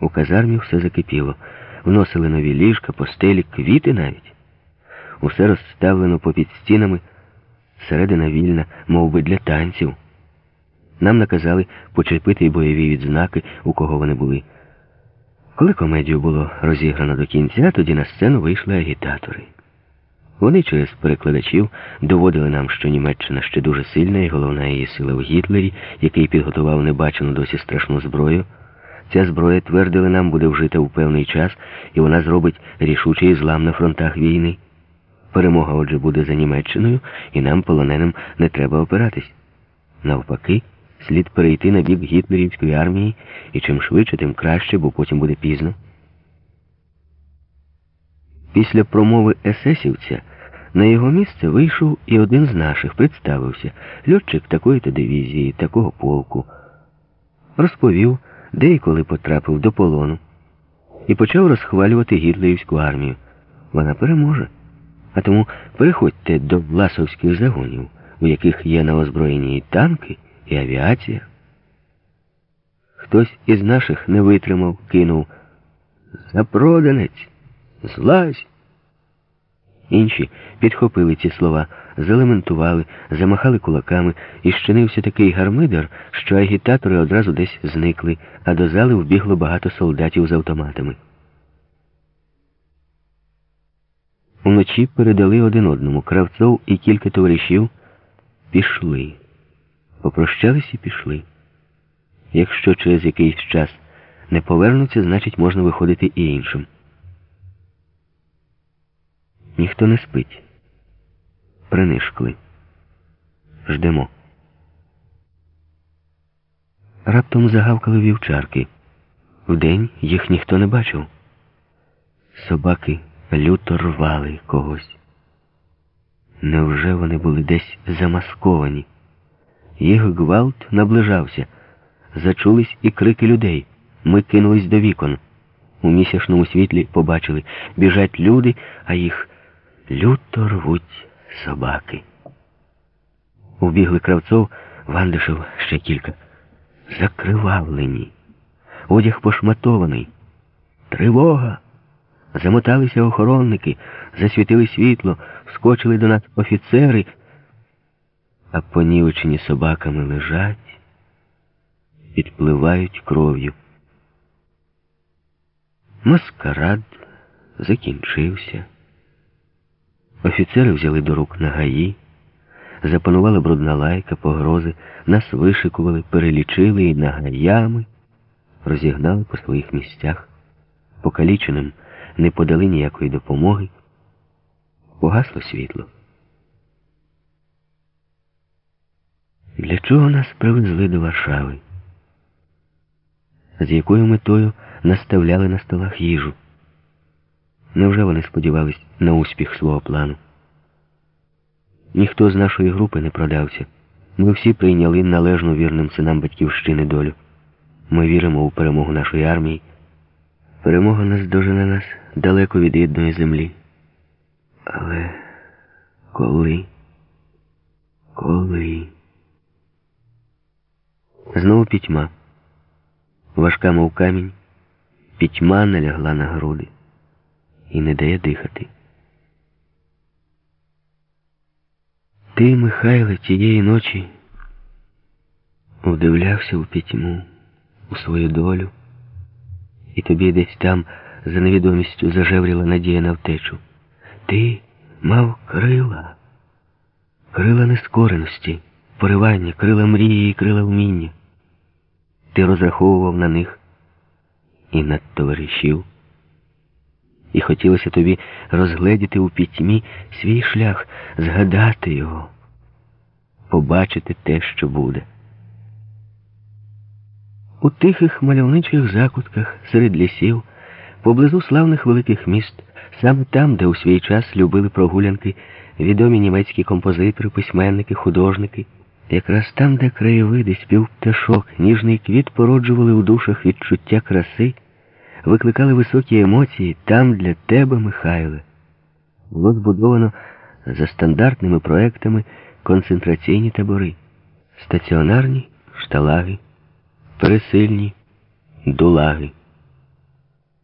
У казармі все закипіло. Вносили нові ліжка, постелі, квіти навіть. Усе розставлено попід стінами, середина вільна, мов би, для танців. Нам наказали почепити й бойові відзнаки, у кого вони були. Коли комедію було розіграно до кінця, тоді на сцену вийшли агітатори. Вони через перекладачів доводили нам, що Німеччина ще дуже сильна і головна її сила в Гітлері, який підготував небачену досі страшну зброю. Ця зброя, твердили нам, буде вжита у певний час, і вона зробить рішучий злам на фронтах війни. Перемога, отже, буде за Німеччиною, і нам, полоненим, не треба опиратись. Навпаки, слід перейти на бік гітлерівської армії, і чим швидше, тим краще, бо потім буде пізно. Після промови есесівця на його місце вийшов і один з наших, представився, льотчик такої-то дивізії, такого полку. Розповів, де потрапив до полону, і почав розхвалювати гітлерівську армію. Вона переможе. А тому переходьте до власовських загонів, у яких є на озброєнні і танки, і авіація. Хтось із наших не витримав, кинув Запроданець, злазь. Інші підхопили ці слова, залементували, замахали кулаками, і щинився такий гармидер, що агітатори одразу десь зникли, а до зали вбігло багато солдатів з автоматами. Уночі передали один одному. Кравцов і кілька товаришів пішли. Попрощались і пішли. Якщо через якийсь час не повернуться, значить можна виходити і іншим. Ніхто не спить. Принишкли. Ждемо. Раптом загавкали вівчарки. Вдень їх ніхто не бачив. Собаки люто рвали когось. Невже вони були десь замасковані? Їх гвалт наближався. Зачулись і крики людей. Ми кинулись до вікон. У місячному світлі побачили, біжать люди, а їх люто рвуть собаки. Убігли кравцов, Вандишев ще кілька. Закривавлені. Одяг пошматований. Тривога. Замоталися охоронники, засвітили світло, вскочили до нас офіцери, а понівечені собаками лежать, підпливають кров'ю. Маскарад закінчився. Офіцери взяли до рук нагаї, запанувала брудна лайка, погрози, нас вишикували, перелічили і нагаями розігнали по своїх місцях, покаліченим не подали ніякої допомоги. Погасло світло. Для чого нас привезли до Варшави? З якою метою наставляли на столах їжу? Невже вони сподівались на успіх свого плану? Ніхто з нашої групи не продався. Ми всі прийняли належну вірним синам батьківщини долю. Ми віримо у перемогу нашої армії. Перемога наздожене нас далеко від рідної землі. Але коли? Коли? Знову пітьма. Важка, мов камінь, пітьма налягла на груди і не дає дихати. Ти, Михайле, тієї ночі вдивлявся у пітьму, у свою долю, і тобі десь там за невідомістю зажевріла надія на втечу. Ти мав крила, крила нескореності, поривання, крила мрії і крила вміння. Ти розраховував на них і над товаришів. І хотілося тобі розгледіти у пітьмі свій шлях, згадати його, побачити те, що буде. У тихих мальовничих закутках серед лісів, поблизу славних великих міст, саме там, де у свій час любили прогулянки відомі німецькі композитори, письменники, художники, якраз там, де краєвиди, спів пташок, ніжний квіт породжували у душах відчуття краси, викликали високі емоції там для тебе, Михайле. Було збудовано за стандартними проектами концентраційні табори, стаціонарні шталаги пересильні дулаги.